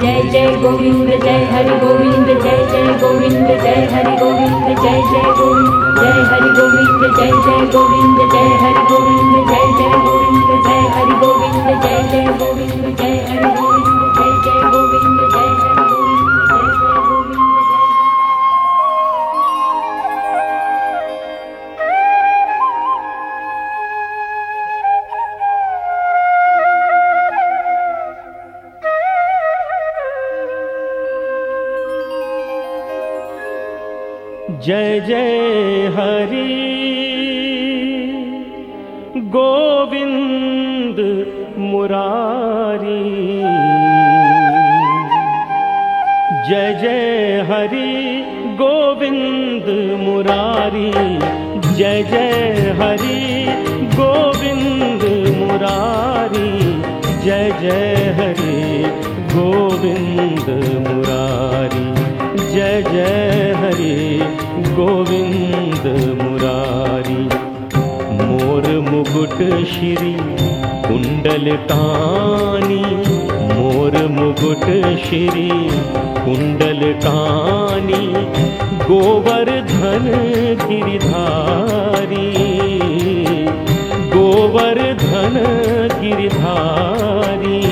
जय जय गोविंद, जय हरि गोविंद, जय जय गोविंद, जय हरि गोविंद, जय जय गोविंद, जय हरि गोविंद, जय जय गोविंद, जय हरि गोविंद, जय जय जय जय हरि। गोविन्द मुरारी। जय जय हरि गोविन्द मुरारी। जय जय हरि गोविन्द मुरारी। जय जय हरि गोविन्द मुरारी। जय जय हरि गोविन्द मुरारी मोर मुकुट श्री कुण्डल कानी मोर मुकुट श्री कुण्डल गोवर्धन गिरिधारी गोवर्धन गिरिधारी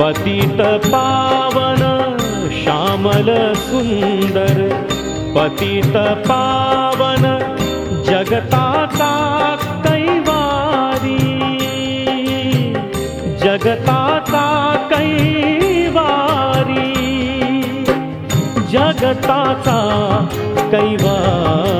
पतित पावन श्यामल सुन्दर। पतित पावन जगताता कैवारी। जगताता कैवारी। जगताचा कैवारी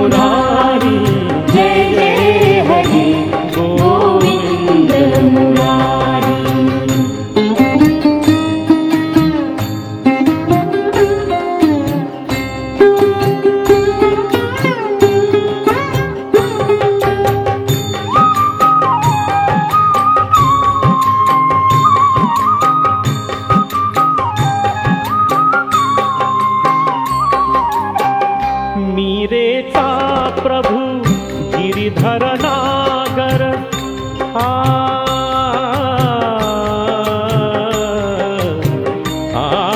मुरारी नागर आ। आ।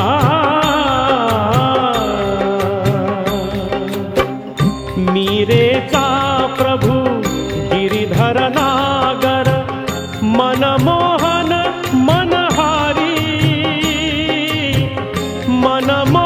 मीरेचा प्रभु गिरिधर नागर मनमोहन मनहारी मनमोहन